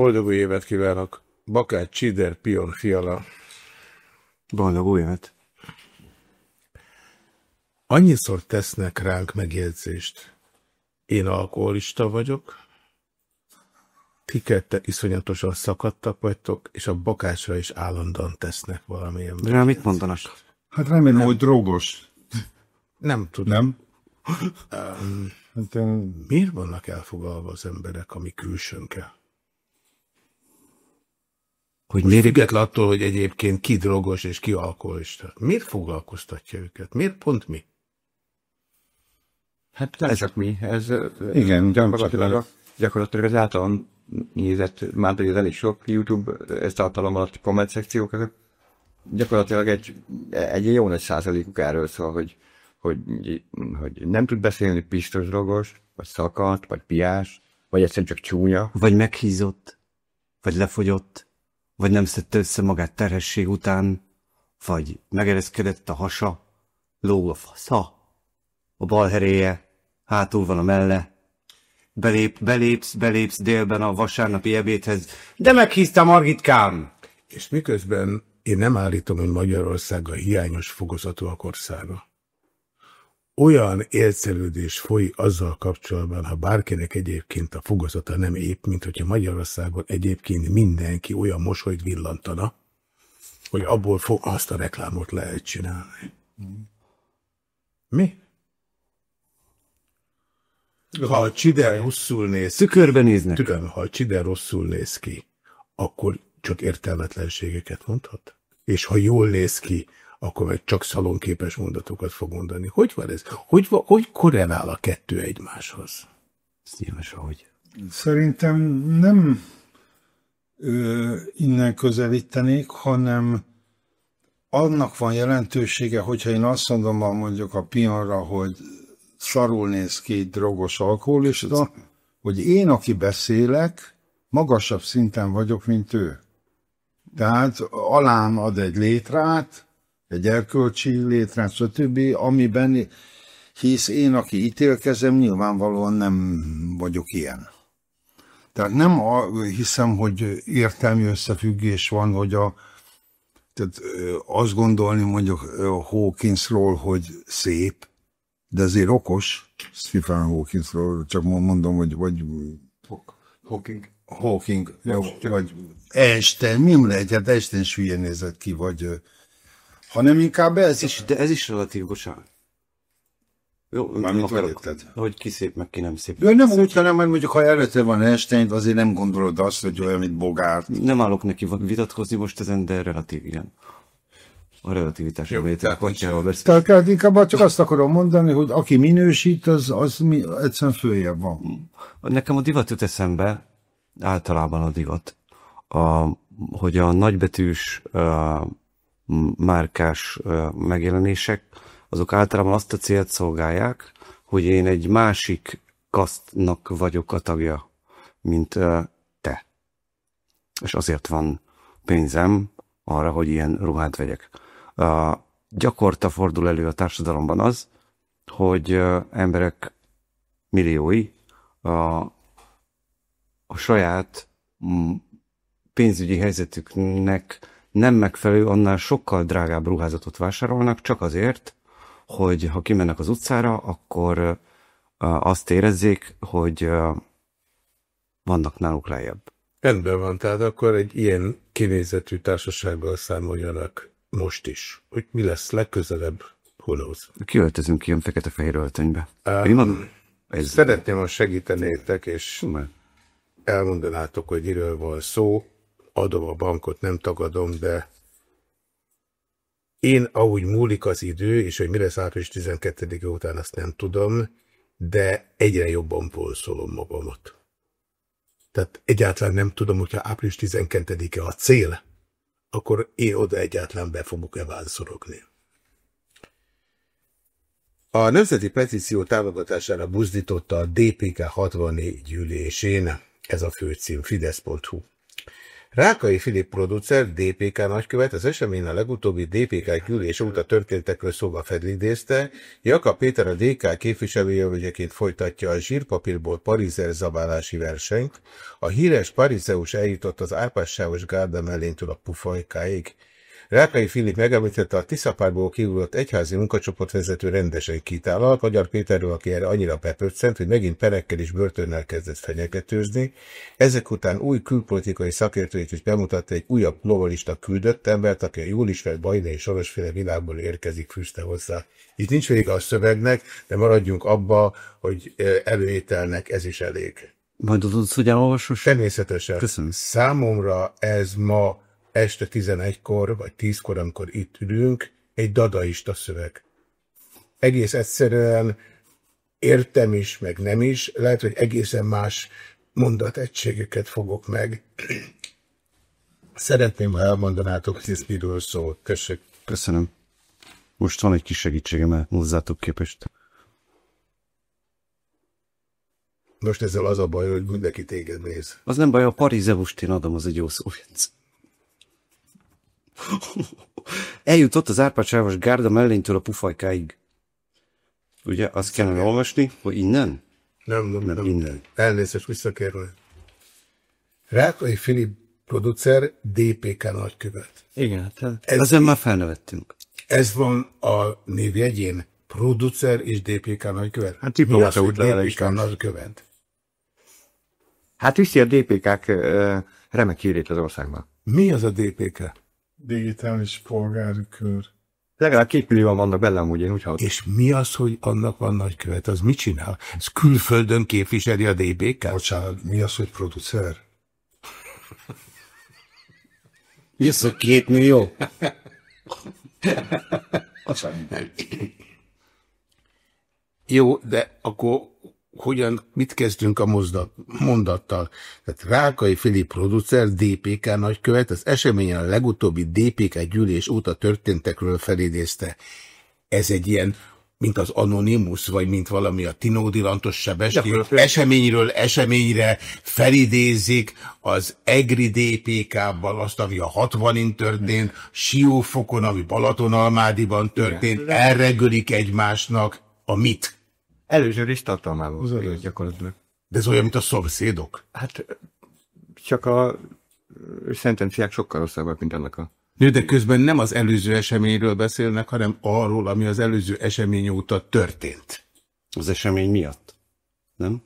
Boldog új évet kívánok! Bakács, Csider, Pion, Fiala. Boldog új évet! Annyiszor tesznek ránk megjegyzést. Én alkoholista vagyok, ti kette iszonyatosan szakadtak vagytok, és a bakácsra is állandóan tesznek valamilyen. De rá mit mondanak? Hát remélem, nem. hogy drogos. Nem tudom. Nem? Um, hát, én... Miért vannak elfogalva az emberek, ami külsőnkkel? Hogy miért... Független attól, hogy egyébként ki drogos és ki alkoholista. Miért foglalkoztatja őket? Miért pont mi? Hát ez csak mi. Ez, Igen, gyakorlatilag, gyakorlatilag az általán nézett, már pedig elég sok YouTube ez tartalom alatt komment szekciók, gyakorlatilag egy, egy jó nagy százalékuk erről szól, hogy, hogy, hogy nem tud beszélni pistos drogos, vagy szakadt, vagy piás, vagy egyszerűen csak csúnya. Vagy meghízott, vagy lefogyott, vagy nem szedte össze magát terhesség után, vagy megereszkedett a hasa, ló a fasza, a bal heréje, hátul van a melle, belép, belépsz, belépsz délben a vasárnapi ebédhez, de meghízta Margitkám! És miközben én nem állítom, hogy Magyarország a hiányos fokozatúak országa. Olyan élcelődés foly azzal kapcsolatban, ha bárkinek egyébként a fogozata nem épp, mint hogyha Magyarországon egyébként mindenki olyan mosolyt villantana, hogy abból fog azt a reklámot lehet csinálni. Mi? Ha a Csider rosszul néz Szükörben néznek. Tudom, ha a Csider rosszul néz ki, akkor csak értelmetlenségeket mondhat? És ha jól néz ki, akkor meg csak szalonképes mondatokat fog mondani. Hogy van ez? Hogy, hogy korrelál a kettő egymáshoz? Szíves, ahogy. Szerintem nem ö, innen közelítenék, hanem annak van jelentősége, hogyha én azt mondom mondjuk a pionra, hogy szarul néz ki drogos alkoholista, hogy én, aki beszélek, magasabb szinten vagyok, mint ő. Tehát alám ad egy létrát, egy erkölcsi létrát, stb., amiben hisz én, aki ítélkezem, nyilvánvalóan nem vagyok ilyen. Tehát nem a, hiszem, hogy értelmi összefüggés van, hogy a, tehát azt gondolni mondjuk Hawkinsról, hogy szép, de azért okos, Stephen Hawkinsról, csak mondom, hogy vagy Hawking. Hawking, vagy, vagy Einstein, mi lehet, hát Einstein is hülye nézett ki, vagy hanem inkább ez. És, de ez is relatív, bocsánat. Jó, Mármint akarok, hogy ki szép, meg ki nem szép. Jó, nem úgy, hanem, hogy mondjuk, ha előtte van Einstein, azért nem gondolod azt, hogy olyan, mint Bogart. Nem állok neki vitatkozni most ezen, de relatív, igen. A relativitás elméletek beszél. Tehát inkább csak azt akarom mondani, hogy aki minősít, az, az mi, egyszerűen följebb van. Nekem a divat jut eszembe, általában a divat, a, hogy a nagybetűs a, márkás megjelenések, azok általában azt a célt szolgálják, hogy én egy másik kasztnak vagyok a tagja, mint te. És azért van pénzem arra, hogy ilyen ruhát vegyek. Gyakorta fordul elő a társadalomban az, hogy emberek milliói a, a saját pénzügyi helyzetüknek nem megfelelő, annál sokkal drágább ruházatot vásárolnak, csak azért, hogy ha kimennek az utcára, akkor azt érezzék, hogy vannak náluk lejjebb. Rendben van, tehát akkor egy ilyen kinézetű társasággal számoljanak most is. Hogy mi lesz legközelebb, who knows. Kiöltözünk ilyen fekete-fehér öltönybe. Um, ez... Szeretném, ha segítenétek, és elmondanátok, hogy miről van szó. Adom a bankot, nem tagadom, de én, ahogy múlik az idő, és hogy mi lesz április 12-e után, azt nem tudom, de egyre jobban polszolom magamat. Tehát egyáltalán nem tudom, hogyha április 12-e a cél, akkor én oda egyáltalán be fogok-e vánszorogni. A Nemzeti Petíció támogatására buzdította a DPK 64 gyűlésén, ez a főcím, fidesz.hu. Rákai Filip producer, DPK nagykövet, az esemény a legutóbbi DPK gyűlés óta történtekről szóba felidézte, Jaka Péter a DK képviselőjelöltjeként folytatja a zsírpapírból parizer zabálási versenyt, a híres parizeus eljutott az árpássávos gárda melléntől a pufajkáig, Rákai Filip megemlítette a Tiszapárból kiugrott egyházi munkacsoport vezető rendesen kitállalt, Magyar Péterről, aki erre annyira pepöccent, hogy megint perekkel és börtönnel kezdett fenyegetőzni. Ezek után új külpolitikai szakértőit is bemutatta egy újabb globalista küldött embert, aki a jól ismert Bajnai sorosféle világból érkezik, fűzte hozzá. Itt nincs vége a szövegnek, de maradjunk abba, hogy előételnek ez is elég. Majd tudsz ugyan olvasni? Természetesen. Köszönöm. Számomra ez ma este 11-kor, vagy 10-kor, amikor itt ülünk, egy dadaista szöveg. Egész egyszerűen értem is, meg nem is, lehet, hogy egészen más mondategységeket fogok meg. Szeretném, ha elmondanátok, hogy ez miről szól. Köszönöm. Köszönöm. Most van egy kis segítségem hozzátok képest. Most ezzel az a baj, hogy mindenki téged néz. Az nem baj, a Parizevust én adom, az egy jó szó. Eljutott az árpácsávos gárda mellénytől a pufajkáig. Ugye azt kellene olvasni, hogy innen? Nem, nem, Nem, nem. innen. Elnézést visszakérni. Rákai Filip producer, DPK nagykövet. Igen, hát Ez- ez ezen már felnevettünk. Ez van a névjegyén. Producer és DPK nagykövet. Hát diplomata is DPK nagykövet. Hát viszi a DPK-k remek hírét az országban. Mi az a DPK? Digitális polgári kör. Legalább két millióan vannak benne, én úgy hallottam. És mi az, hogy annak van nagykövet? Az mit csinál? Ez külföldön képviseli a DPK? Bocsánat, mi az, hogy producer? Mi az, hogy két millió? Jó, de akkor hogyan, mit kezdünk a mozdat, mondattal? Tehát Rákai Filip producer, DPK nagykövet, az eseményen a legutóbbi DPK gyűlés óta történtekről felidézte. Ez egy ilyen, mint az Anonymous, vagy mint valami a Tinódi Lantos Sebestyén, eseményről eseményre felidézik az EGRI DPK-ban azt, ami a 60-in történt, Siófokon, ami Balatonalmádiban történt, elregölik egymásnak a mit? Előző rész tartalmával. Igen, gyakorlatilag. De ez olyan, mint a szomszédok. Hát csak a szentenciák sokkal rosszabbak, mint annak a... De közben nem az előző eseményről beszélnek, hanem arról, ami az előző esemény óta történt. Az esemény miatt. Nem?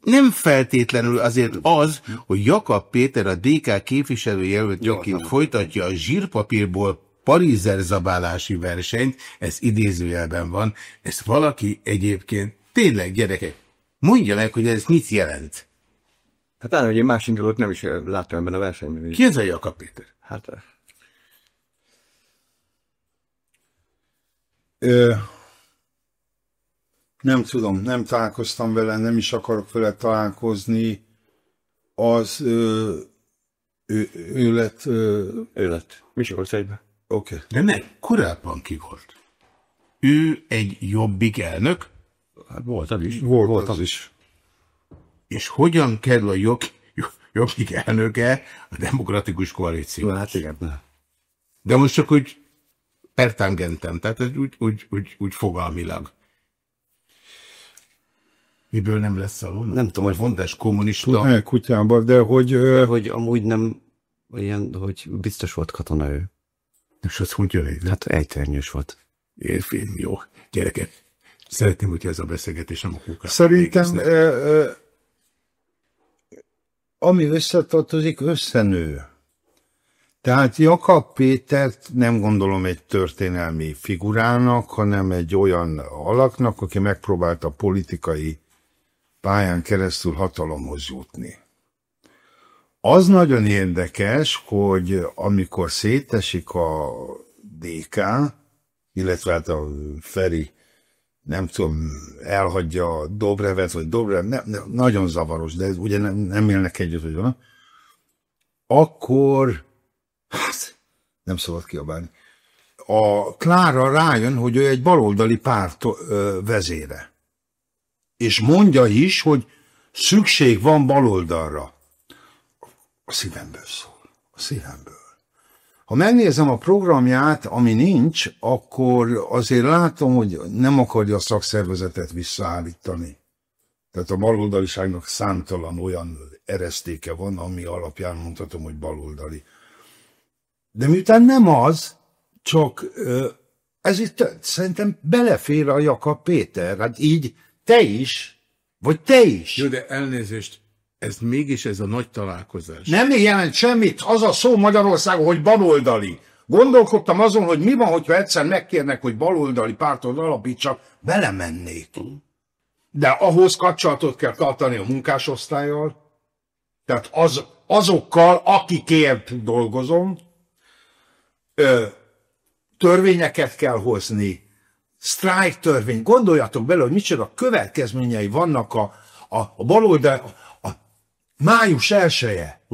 Nem feltétlenül azért az, hogy Jakab Péter a DK képviselőjelöltjeként folytatja a zsírpapírból parizer zabálási versenyt, ez idézőjelben van, ezt valaki egyébként, tényleg gyerekek, mondja meg, hogy ez mit jelent. Hát talán, hogy én más indulót nem is ö, láttam ebben a versenyben. Ki ez a Jakab Péter? Hát ö, Ö, nem tudom, nem találkoztam vele, nem is akarok vele találkozni. Az ö, ő, ő lett, ö, ő lett. Miskolc egyben. oké. Okay. De nem, korábban ki volt. Ő egy jobbik elnök, Hát volt az is. Volt volt az. az is. és hogyan kerül a jobb, jobbik elnöke a demokratikus koalíció. Hát igen. De most csak úgy pertangentem, tehát ez úgy, úgy, úgy, úgy fogalmilag. Miből nem lesz szalon? Nem tudom, hogy Mondás kommunista. El kutyába, de hogy ö, hogy amúgy nem olyan, hogy biztos volt katona ő. És az hogy jön egy? Hát ejtvernyős volt. Érfém, jó. Gyerekek, szeretném, hogyha ez a beszélgetés nem a kukát Szerintem, végezne. ami összetartozik, összenő. Tehát Jakab Pétert nem gondolom egy történelmi figurának, hanem egy olyan alaknak, aki megpróbálta politikai pályán keresztül hatalomhoz jutni. Az nagyon érdekes, hogy amikor szétesik a DK, illetve hát a Feri nem tudom, elhagyja a Dobrevet, vagy Dobrev, ne, ne, nagyon zavaros, de ugye nem, nem élnek együtt, hogy van, akkor hát, nem szabad kiabálni. A Klára rájön, hogy ő egy baloldali párt ö, vezére. És mondja is, hogy szükség van baloldalra. A szívemből szól. A szívemből. Ha megnézem a programját, ami nincs, akkor azért látom, hogy nem akarja a szakszervezetet visszaállítani. Tehát a baloldaliságnak számtalan olyan eresztéke van, ami alapján mondhatom, hogy baloldali. De miután nem az, csak ez itt szerintem belefér a Jakab Péter. Hát így te is, vagy te is. Jó, de elnézést, ez mégis ez a nagy találkozás. Nem jelent semmit az a szó Magyarországon, hogy baloldali. Gondolkodtam azon, hogy mi van, hogyha egyszer megkérnek, hogy baloldali pártot alapítsak, belemennék. De ahhoz kapcsolatot kell tartani a munkásosztályjal, tehát az, azokkal, akikért dolgozom, ö, törvényeket kell hozni, sztrájk törvény. Gondoljatok bele, hogy micsoda következményei vannak a, a, a baloldal, május elsője.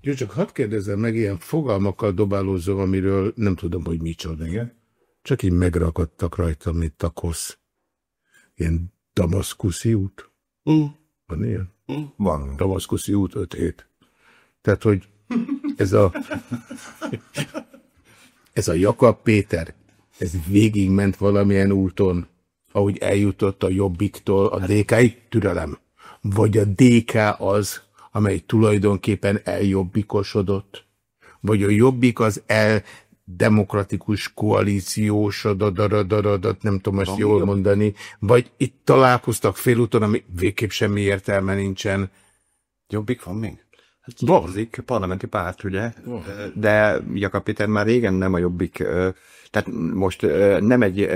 Jó, csak hadd kérdezzem meg, ilyen fogalmakkal dobálózom, amiről nem tudom, hogy micsoda. Igen. Csak így megrakadtak rajta, mint a kosz. Ilyen damaszkuszi út. Mm. Van ilyen? Van. Damaszkuszi út 5 hét. Tehát, hogy ez a ez a Jakab Péter, ez végigment valamilyen úton, ahogy eljutott a Jobbiktól a DK-ig, türelem. Vagy a DK az, amely tulajdonképpen eljobbikosodott, vagy a Jobbik az el demokratikus koalíciósodott, nem tudom ezt jól mondani, vagy itt találkoztak félúton, ami végképp semmi értelme nincsen. Jobbik van még? Dolgozik, parlamenti párt, ugye? De Jakab Péter már régen nem a jobbik, tehát most nem egy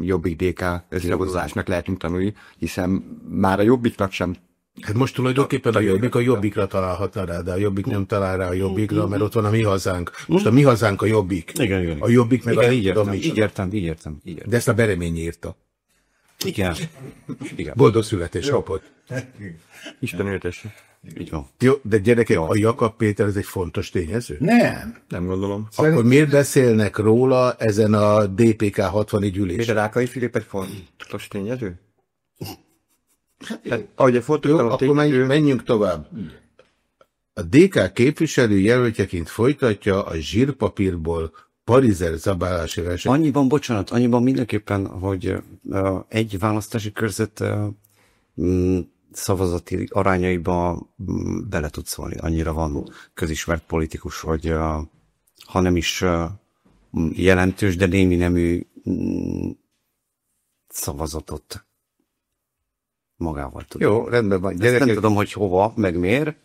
jobbik DK összehozásnak lehetünk tanulni, hiszen már a jobbiknak sem Hát most tulajdonképpen a Jobbik a Jobbikra találhatna rá, de a Jobbik nem talál rá a Jobbikra, mert ott van a mi hazánk. Most a mi hazánk a Jobbik. Igen, igen. A Jobbik meg Igen, a így értem, így értem, így értem, így értem. De ezt a Beremény írta. Igen. Igen. Boldog születésnapot. Isten éltesse. Így van. Jó, de gyerekek, a Jakab Péter ez egy fontos tényező? Nem. Nem gondolom. Akkor miért beszélnek róla ezen a DPK 60 ülésen? Péter Ákai Filip egy fontos tényező? Tehát, ahogy a fontos Jó, a akkor tényező, menjünk, menjünk tovább. A DK képviselő jelöltjeként folytatja a zsírpapírból parizer zabálási verseny. Annyiban, bocsánat, annyiban mindenképpen, hogy uh, egy választási körzet uh, szavazati arányaiba mm, bele tud szólni. Annyira van közismert politikus, hogy ha nem is jelentős, de némi nemű mm, szavazatot magával tud. Jó, rendben van. Ezt nem Gyerekek, tudom, hogy hova, meg miért,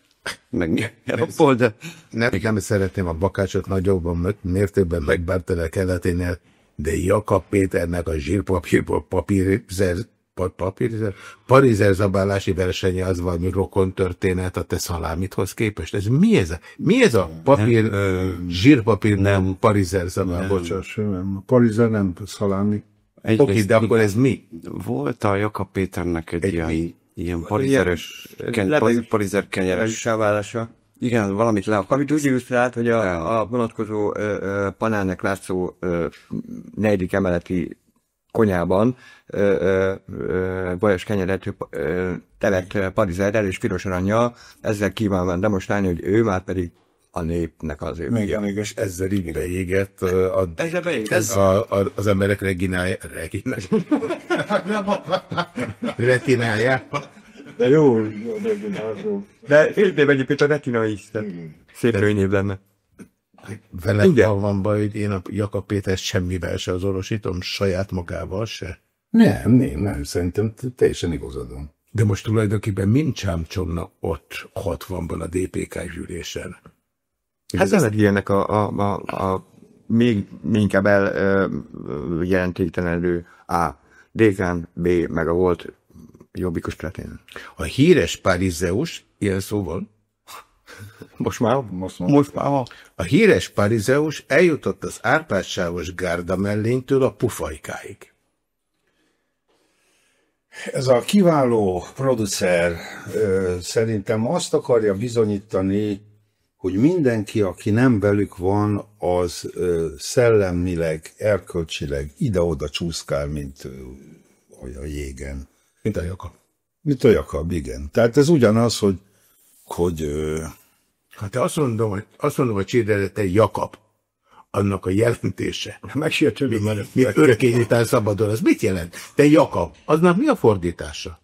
meg miért abból, de nem, nem szeretném a bakácsot nagyobban mértékben megbántani a keleténél, de Jakab Péternek a zsírpapírból papírzer, pa- papírzer, parizer zabálási versenye az valami rokon történet a te szalámithoz képest. Ez mi ez a, mi ez a papír, Nem, zsírpapír, nem parizer zabál? Nem. A Parizer nem szalámi. egy, Oké, de akkor ez mi? Volt a Jakab Péternek egy, Egy ilyen, mi? ilyen parizeres, Ilyen ken, parizer, kenyeres. Igen, valamit le akar. Amit úgy illusztrált, hogy a, a vonatkozó ö, ö, panelnek látszó ö, negyedik emeleti konyában ö, ö, ö, bolyos kenyeret ö, tevett ö, parizerrel és piros aranyjal, ezzel kívánván demonstrálni, hogy ő már pedig a népnek az ő. Igen, igen. És ezzel így beégett a, Ezzel beégett. ez a, a, az emberek reginája, reginája, retinája. De jó. De féltébb egyébként a retina is. Szép rönyébb lenne. Vele ha van baj, hogy én a Jakab Péter semmivel se azonosítom, saját magával se. Nem, nem, nem. Szerintem te- teljesen igazad van. De most tulajdonképpen mind csámcsogna ott 60-ban a DPK gyűlésen. Hát nem egy ilyenek a, a, a, a még inkább el ö, ö, jelentéktelenedő A, Dékán, B, meg a volt jobbikos kretén. A híres Parizeus, ilyen szóval, Most már? Most már. Most már. A híres Parizeus eljutott az Árpád-sávos gárda mellénytől a pufajkáig. Ez a kiváló producer szerintem azt akarja bizonyítani, hogy mindenki, aki nem velük van, az szellemileg, erkölcsileg ide-oda csúszkál, mint a jégen. Mint a Jakab. Mint a Jakab, igen. Tehát ez ugyanaz, hogy, hogy Ha te azt mondom, hogy, azt mondom, hogy Csédere, te Jakab, annak a jelentése. Megsértődöm, mert Mi örökényítál szabadon, az mit jelent? Te Jakab, aznak mi a fordítása?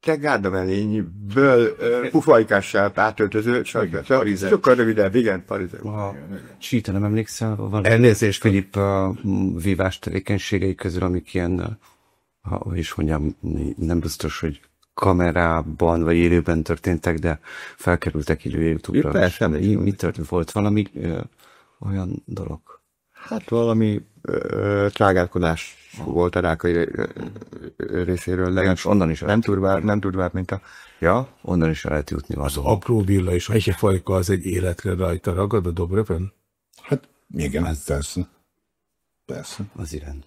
Te gárdamelényből pufajkással átöltöző, sokkal rövidebb, igen, parizer. A Csíta, nem emlékszel? Van Elnézést, Filip uh, vívás tevékenységei közül, amik ilyen, uh, ha, is mondjam, nem biztos, hogy kamerában vagy élőben történtek, de felkerültek élő YouTube-ra. Persze, mi, mi történt? Volt valami ö, olyan dolog? Hát valami ö, trágálkodás volt a rákai részéről, legalábbis onnan is nem durvább, nem durvább, mint a... Ja, Onnan is lehet jutni Az valahol. apró villa és a fajka az egy életre rajta ragad a Dobröven? Hát igen, ez persze. Persze. Az irány.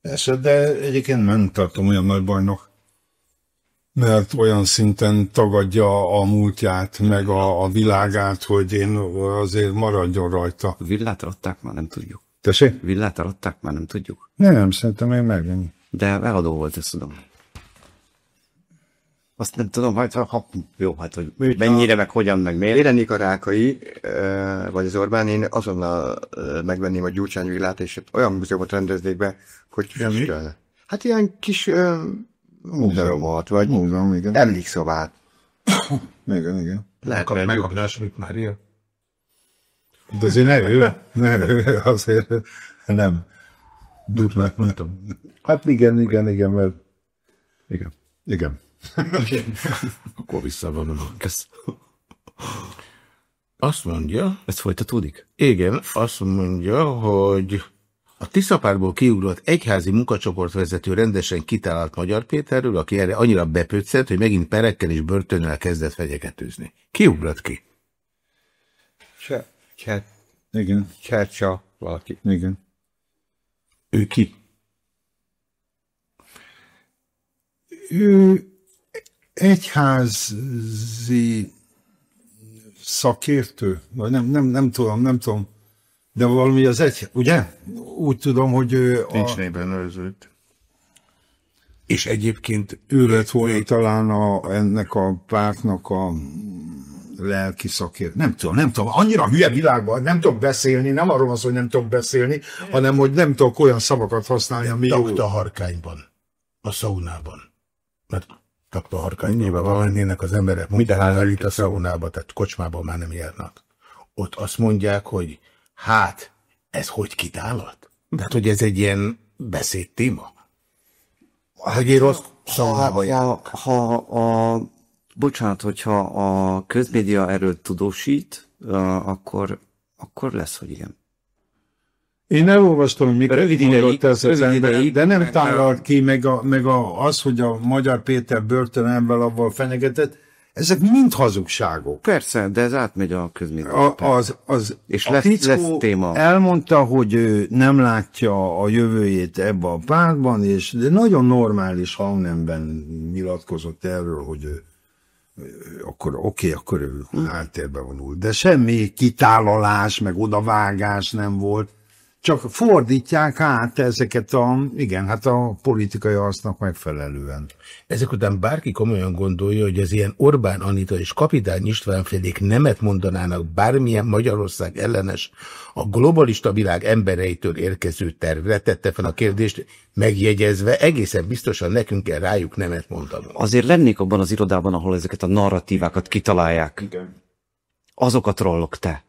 Persze, de egyébként nem tartom olyan nagy bajnok. Mert olyan szinten tagadja a múltját, meg a, a világát, hogy én azért maradjon rajta. Villát adták, már nem tudjuk. Tessék? Villát adták, már nem tudjuk. Nem, szerintem még megvenni. De eladó volt, ezt tudom. Azt nem tudom, hát ha, ha jó, hát hogy mennyire, meg hogyan, meg miért. Érenik a rákai, vagy az Orbán, én azonnal megvenném a Gyurcsány villát, és olyan múzeumot rendeznék be, hogy. Hát ilyen kis ö, múzeumot, vagy Múzeum, igen. emlékszobát. Igen, igen. Lehet, Kap meg a második Mária? De azért ne ő, ne ő, azért nem. Durvák, nem tudom. Hát igen, igen, igen, mert igen, igen. Akkor visszavonom. Kösz. Azt mondja, Ez folytatódik? igen, azt mondja, hogy a Tiszapárból kiugrott egyházi munkacsoportvezető rendesen kitálált Magyar Péterről, aki erre annyira bepöccent, hogy megint perekkel és börtönnel kezdett fenyegetőzni. Kiugrott ki? Cse, cse, Igen, csercsa valaki. igen. Ő ki? Ő egyházi szakértő, vagy nem, nem, nem tudom, nem tudom, de valami az egy, ugye? Úgy tudom, hogy ő Nincs a, néven őrzőt. És egyébként ő lett volna talán a, ennek a pártnak a lelki szakértő. Nem tudom, nem tudom. Annyira hülye világban, nem tudok beszélni, nem arról van szó, hogy nem tudok beszélni, hanem hogy nem tudok olyan szavakat használni, ami jó. takta harkányban, a szaunában. Mert takta harkány, nyilván van mennének az emberek munkára itt a szaunába, tehát kocsmában már nem járnak. Ott azt mondják, hogy hát, ez hogy kitálat? Tehát, hogy ez egy ilyen beszédtéma? Hogy én rossz jár. Ha, ha a, bocsánat, hogyha a közmédia erről tudósít, akkor, akkor lesz, hogy igen. Én elolvastam, hogy mikor Rövid mondott ideig- ez az rövid ember, ideig- de nem táralt ki, meg, a, meg a, az, hogy a magyar Péter börtönben avval fenyegetett, ezek mind hazugságok. Persze, de ez átmegy a közmédia. A, az, az, És a lesz- lesz téma. elmondta, hogy ő nem látja a jövőjét ebbe a pártban, és de nagyon normális hangnemben nyilatkozott erről, hogy ő, ő akkor oké, okay, akkor ő Hm. háttérbe vonul. De semmi kitálalás, meg odavágás nem volt. Csak fordítják át ezeket a, igen, hát a politikai arcnak megfelelően. Ezek után bárki komolyan gondolja, hogy az ilyen Orbán Anita és Kapitány István félék nemet mondanának bármilyen Magyarország ellenes, a globalista világ embereitől érkező tervre, tette fel a kérdést, megjegyezve, egészen biztosan nekünk kell rájuk nemet mondanunk. Azért lennék abban az irodában, ahol ezeket a narratívákat kitalálják. Igen. Azok a trollok, te.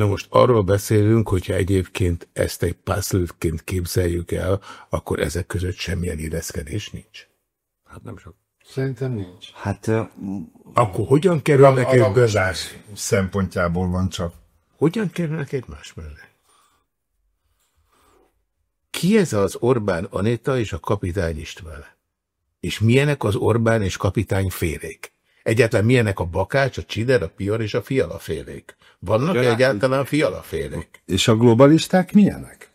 Na most arról beszélünk, hogyha egyébként ezt egy puzzle-ként képzeljük el, akkor ezek között semmilyen illeszkedés nincs. Hát nem sok. Szerintem nincs. Hát ö, Akkor hogyan kerülnek egy közás? szempontjából van csak. Hogyan kerülnek egymás mellé? Ki ez az Orbán Anita és a kapitány István? És milyenek az Orbán és kapitány félék? Egyáltalán milyenek a Bakács, a Csider, a Pior és a Fiala félék? Vannak -e egyáltalán Fiala félék? És a globalisták milyenek?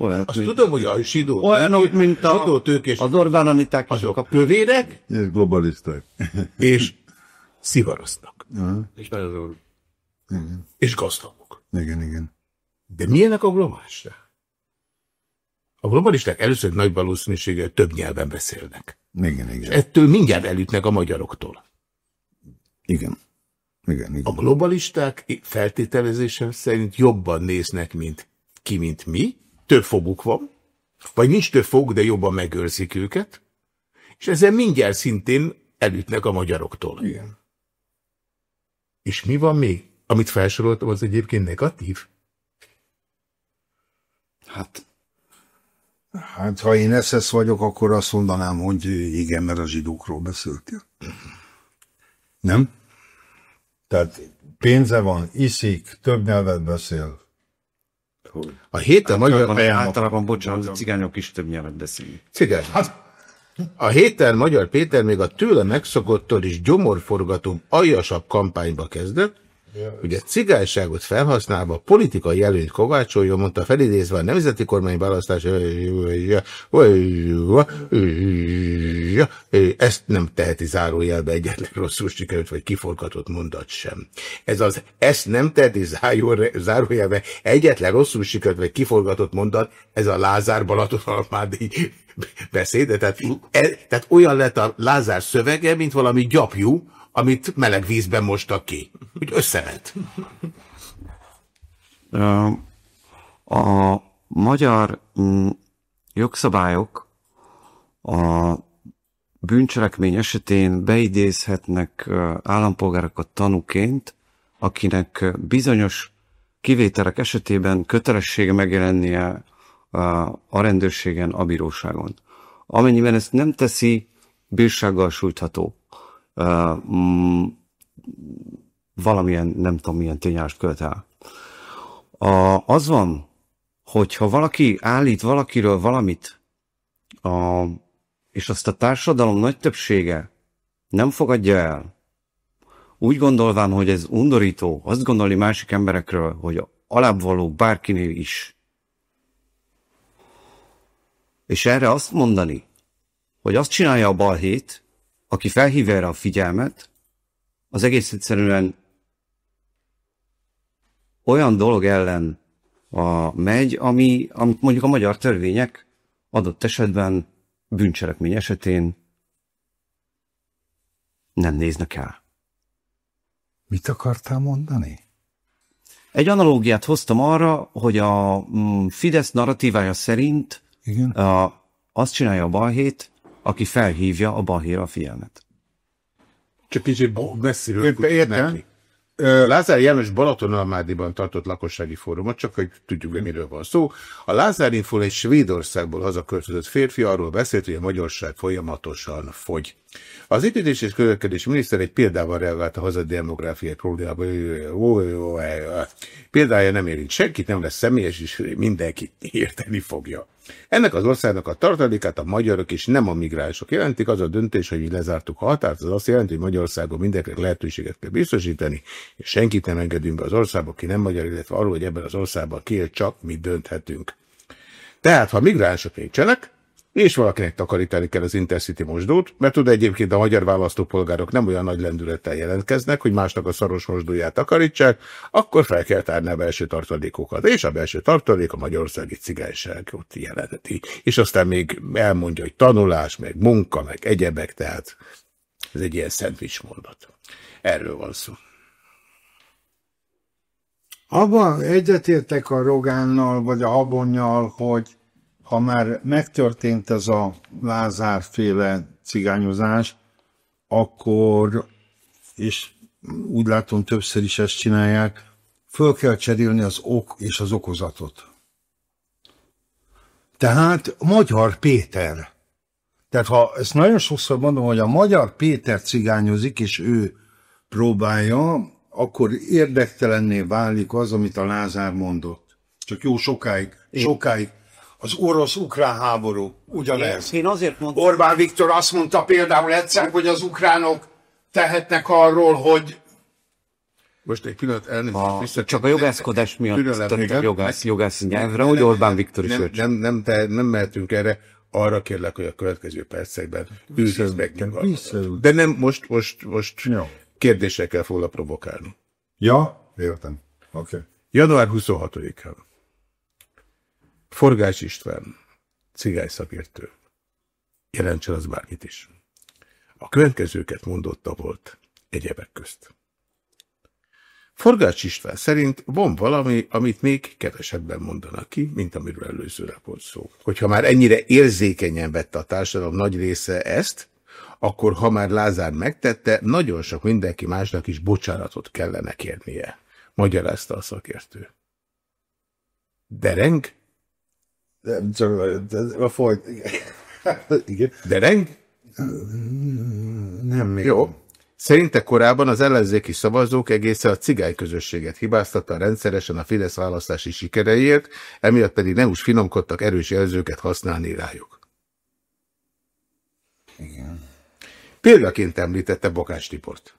olyan, Azt tudom, hogy a Sidó, olyanok, mint a, Sidó tőkés, az Orbán Aniták és a azok kap... kövérek Ez globalisták. és szivaroznak. És az úr. És gazdagok. Igen, igen. De milyenek a globalisták? A globalisták először nagy valószínűséggel több nyelven beszélnek. Igen, igen. Ettől mindjárt elütnek a magyaroktól. Igen. Igen, A igen. globalisták feltételezésem szerint jobban néznek, mint ki, mint mi. Több foguk van, vagy nincs több fog, de jobban megőrzik őket, és ezzel mindjárt szintén elütnek a magyaroktól. Igen. És mi van még? Amit felsoroltam, az egyébként negatív? Hát Hát, ha én SS vagyok, akkor azt mondanám, hogy igen, mert a zsidókról beszéltél. Nem? Tehát pénze van, iszik, több nyelvet beszél. A héten magyar... általában, általában bocsánat, a cigányok is több nyelvet beszélnek. Cigány. A héten Magyar Péter még a tőle megszokottól is gyomorforgatóbb, aljasabb kampányba kezdett, hogy a cigányságot felhasználva politikai előnyt kovácsoljon, mondta felidézve a nemzeti kormány választás, ezt nem teheti zárójelbe egyetlen rosszul sikerült, vagy kiforgatott mondat sem. Ez az, ezt nem teheti záró- zárójelbe egyetlen rosszul sikerült, vagy kiforgatott mondat, ez a Lázár Balatonalmádi beszéde, tehát, e, tehát olyan lett a Lázár szövege, mint valami gyapjú, amit meleg vízben mostak ki. Úgy összement. A magyar mm, jogszabályok a bűncselekmény esetén beidézhetnek állampolgárokat tanúként, akinek bizonyos kivételek esetében kötelessége megjelennie a rendőrségen, a bíróságon. Amennyiben ezt nem teszi, bírsággal sújtható. Mm, valamilyen, nem tudom, milyen tényállást költ el. A, az van, hogyha valaki állít valakiről valamit, a, és azt a társadalom nagy többsége nem fogadja el, úgy gondolván, hogy ez undorító, azt gondolni másik emberekről, hogy alábbvaló bárkinél is, és erre azt mondani, hogy azt csinálja a balhét, aki felhívja erre a figyelmet, az egész egyszerűen olyan dolog ellen a, megy, ami, amit mondjuk a magyar törvények adott esetben bűncselekmény esetén nem néznek el. Mit akartál mondani? Egy analógiát hoztam arra, hogy a mm, Fidesz narratívája szerint Igen? a, azt csinálja a balhét, aki felhívja a balhéra a figyelmet. Csak kicsit messziről Én értem. Lázár János Balatonalmádiban tartott lakossági fórumot, csak hogy tudjuk, hogy miről van szó. A Lázár Info egy Svédországból hazaköltözött férfi arról beszélt, hogy a magyarság folyamatosan fogy. Az építés és közlekedés miniszter egy példával reagált a hazai demográfiai problémába. Példája nem érint senkit, nem lesz személyes, és mindenki érteni fogja. Ennek az országnak a tartalékát a magyarok és nem a migránsok jelentik. Az a döntés, hogy lezártuk a határt, az azt jelenti, hogy Magyarországon mindenkinek lehetőséget kell biztosítani, és senkit nem engedünk be az országba, ki nem magyar, illetve arról, hogy ebben az országban ki él, csak mi dönthetünk. Tehát, ha migránsok nincsenek, és valakinek takarítani kell az Intercity mosdót, mert tud egyébként a magyar választópolgárok nem olyan nagy lendülettel jelentkeznek, hogy másnak a szaros mosdóját takarítsák, akkor fel kell tárni a belső tartalékokat. És a belső tartalék a magyarországi cigányságot jelenti. És aztán még elmondja, hogy tanulás, meg munka, meg egyebek, tehát ez egy ilyen szentvics mondat. Erről van szó. Abban egyetértek a Rogánnal, vagy a Habonnyal, hogy ha már megtörtént ez a Lázár-féle cigányozás, akkor, és úgy látom többször is ezt csinálják, föl kell cserélni az ok és az okozatot. Tehát Magyar Péter. Tehát ha ezt nagyon sokszor mondom, hogy a Magyar Péter cigányozik, és ő próbálja, akkor érdektelenné válik az, amit a Lázár mondott. Csak jó sokáig, sokáig. Az orosz-ukrán háború, ugyanez. Én azért mondtam, Orbán Viktor azt mondta például egyszer, hogy az ukránok tehetnek arról, hogy Most egy pillanat elnézést. a, vissza- csak a jogászkodás miatt tettek igen. jogász, jogász nyelvre, hogy Orbán Viktor is nem, őt nem, nem, te, nem mehetünk erre. Arra kérlek, hogy a következő percekben ülsz meg. De nem, most, most, most Jó. kérdésekkel foglak provokálni. Ja, értem. Oké. Okay. Január 26-án. Forgás István. cigány szakértő. Jelentsen az bármit is. A következőket mondotta volt egyebek közt. Forgács István szerint van valami, amit még kevesebben mondanak ki, mint amiről előzőre volt szó. Hogyha már ennyire érzékenyen vette a társadalom nagy része ezt, akkor ha már Lázár megtette, nagyon sok mindenki másnak is bocsánatot kellene kérnie. Magyarázta a szakértő. Dereng? Nem, csak a folyt, igen. Dereng? Nem még. Jó. Szerinte korábban az ellenzéki szavazók egészen a cigány közösséget hibáztatta rendszeresen a Fidesz választási sikereiért, emiatt pedig nem úgy finomkodtak erős jelzőket használni rájuk. Igen. Példaként említette Bokás Tibort.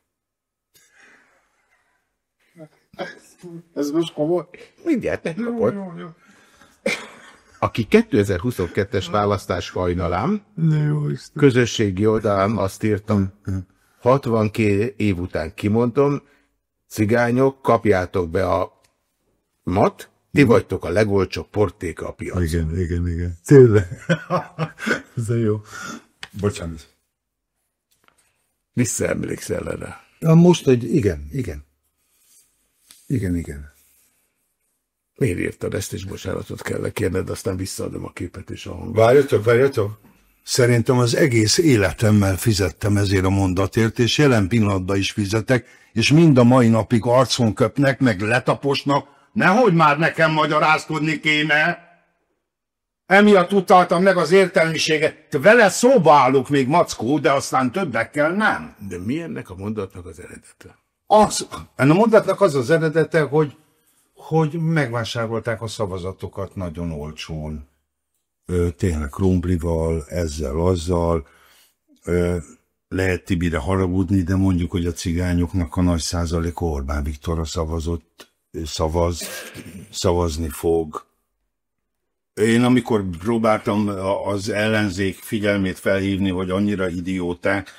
Ez most komoly? Mindjárt megkapod. Aki 2022-es választás hajnalán közösségi oldalán azt írtam, 62 év után kimondom, cigányok, kapjátok be a mat, ti vagytok a legolcsóbb portéka a piacon. Igen, igen, igen. Tényleg. Ez jó. Bocsánat. Visszaemlékszel erre. Na most, hogy igen, igen. Igen, igen. Miért írtad ezt, és bocsánatot kell kérned, aztán visszaadom a képet és a hangot. Várjatok, várjatok. Szerintem az egész életemmel fizettem ezért a mondatért, és jelen pillanatban is fizetek, és mind a mai napig arcon köpnek, meg letaposnak, nehogy már nekem magyarázkodni kéne. Emiatt utaltam meg az értelmiséget. Te vele szóba állok még, Mackó, de aztán többekkel nem. De mi ennek a mondatnak az eredete? Az, ennek a mondatnak az az eredete, hogy, hogy megvásárolták a szavazatokat nagyon olcsón. Ö, tényleg krumplival, ezzel, azzal. Ö, lehet Tibire haragudni, de mondjuk, hogy a cigányoknak a nagy százalék Orbán Viktorra szavazott, szavaz, szavazni fog. Én amikor próbáltam az ellenzék figyelmét felhívni, hogy annyira idióták,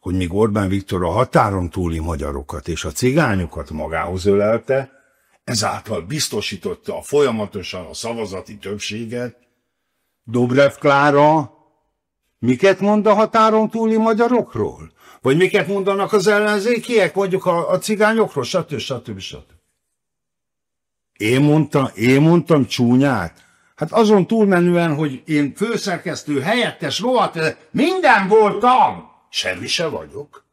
hogy míg Orbán Viktor a határon túli magyarokat és a cigányokat magához ölelte, ezáltal biztosította a folyamatosan a szavazati többséget. Dobrev Klára miket mond a határon túli magyarokról? Vagy miket mondanak az ellenzékiek, mondjuk a, a cigányokról, stb. stb. stb. Én mondtam, én mondtam csúnyát. Hát azon túlmenően, hogy én főszerkesztő helyettes rohadt, minden voltam. Semmi se vagyok.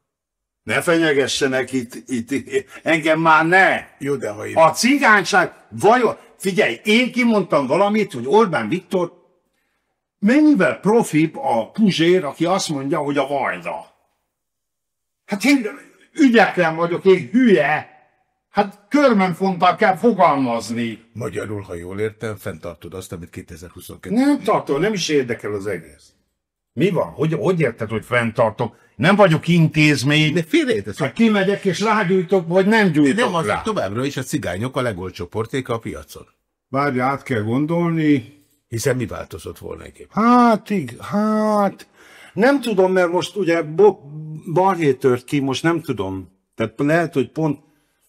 Ne fenyegessenek itt, itt, itt, engem már ne. Jó, de ha én... A cigányság, vajon, figyelj, én kimondtam valamit, hogy Orbán Viktor mennyivel profibb a Puzsér, aki azt mondja, hogy a Vajda. Hát én ügyetlen vagyok, én hülye. Hát körmönfonttal kell fogalmazni. Magyarul, ha jól értem, fenntartod azt, amit 2022 Nem tartom, nem is érdekel az egész. Mi van? Hogy, hogy érted, hogy fenntartok? Nem vagyok intézmény. De félreértesz, Ha kimegyek és rágyújtok, vagy nem gyújtok nem az, rá. továbbra is a cigányok a legolcsóbb portéka a piacon. Várj, át kell gondolni. Hiszen mi változott volna egyéb? Hát, ig, hát, nem tudom, mert most ugye bo- balhé tört ki, most nem tudom. Tehát lehet, hogy pont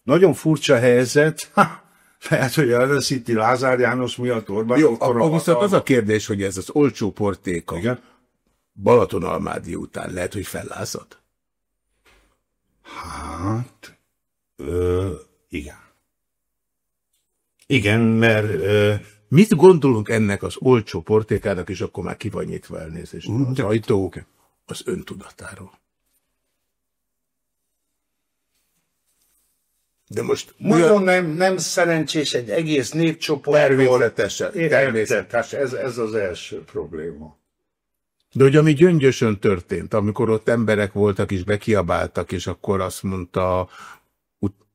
nagyon furcsa helyzet. Ha, lehet, hogy elveszíti Lázár János miatt Orbán. Jó, Viktor a Augustus, az a kérdés, hogy ez az olcsó portéka Igen. Balatonalmádi után lehet, hogy fellázad? Hát, ö, igen. Igen, mert ö, Mit gondolunk ennek az olcsó portékának, és akkor már ki van nyitva elnézést? Az ajtó az öntudatáról. De most nagyon nem, nem szerencsés egy egész népcsoport. természetesen, természetesen. Természetesen, ez, ez az első probléma. De hogy ami gyöngyösön történt, amikor ott emberek voltak és bekiabáltak, és akkor azt mondta,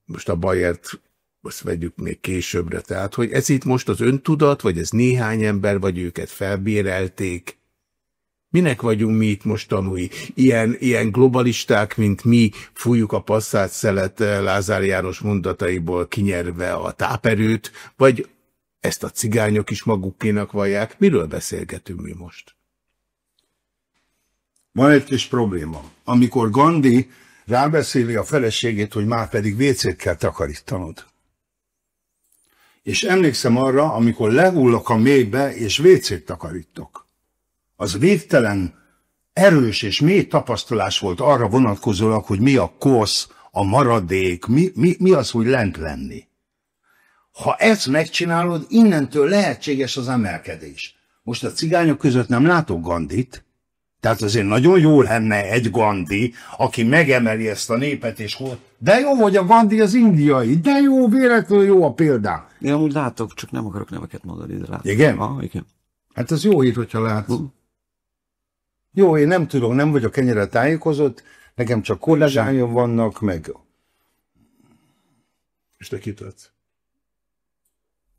most a Bajert, azt vegyük még későbbre, tehát, hogy ez itt most az öntudat, vagy ez néhány ember, vagy őket felbérelték, Minek vagyunk mi itt most tanúi? Ilyen, ilyen globalisták, mint mi, fújjuk a passzát szelet eh, Lázár János mondataiból kinyerve a táperőt, vagy ezt a cigányok is magukénak vallják? Miről beszélgetünk mi most? Van egy kis probléma. Amikor Gandhi rábeszéli a feleségét, hogy már pedig vécét kell takarítanod. És emlékszem arra, amikor lehullok a mélybe, és vécét takarítok. az végtelen erős és mély tapasztalás volt arra vonatkozólag, hogy mi a kosz, a maradék, mi, mi, mi az, hogy lent lenni. Ha ezt megcsinálod, innentől lehetséges az emelkedés. Most a cigányok között nem látok Gandit, tehát azért nagyon jó lenne egy Gandhi, aki megemeli ezt a népet, és hol... De jó, hogy a Gandhi az indiai, de jó, véletlenül jó a példám. Én amúgy látok, csak nem akarok neveket mondani, de látok. Igen? Ah, igen. Hát az jó hír, hogyha látsz. Jó, én nem tudom, nem vagyok ennyire tájékozott, nekem csak kollégáim vannak, meg... És te kitadsz.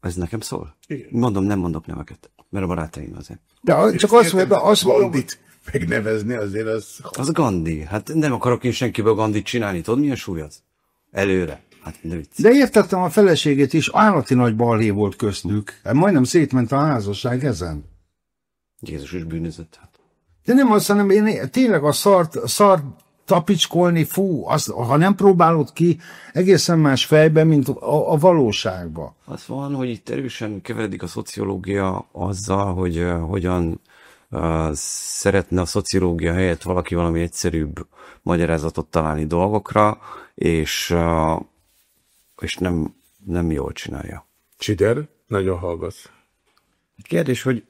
Ez nekem szól? Igen. Mondom, nem mondok neveket, mert a barátaim azért. De az- csak azt mondja, azt mondom, megnevezni azért az... Az Gandhi. Hát nem akarok én senkiből Gandhit csinálni. Tudod, milyen súly az? Előre. Hát ne vicc. De értettem a feleségét is, állati nagy balhé volt köztük. Hát majdnem szétment a házasság ezen. Jézus is bűnözött. Hát. De nem azt, hanem én tényleg a szart, szart tapicskolni, fú, azt, ha nem próbálod ki, egészen más fejben, mint a, a valóságba. Az van, hogy itt erősen keveredik a szociológia azzal, hogy uh, hogyan szeretne a szociológia helyett valaki valami egyszerűbb magyarázatot találni dolgokra, és, és nem, nem jól csinálja. Csider, nagyon hallgatsz. Kérdés, hogy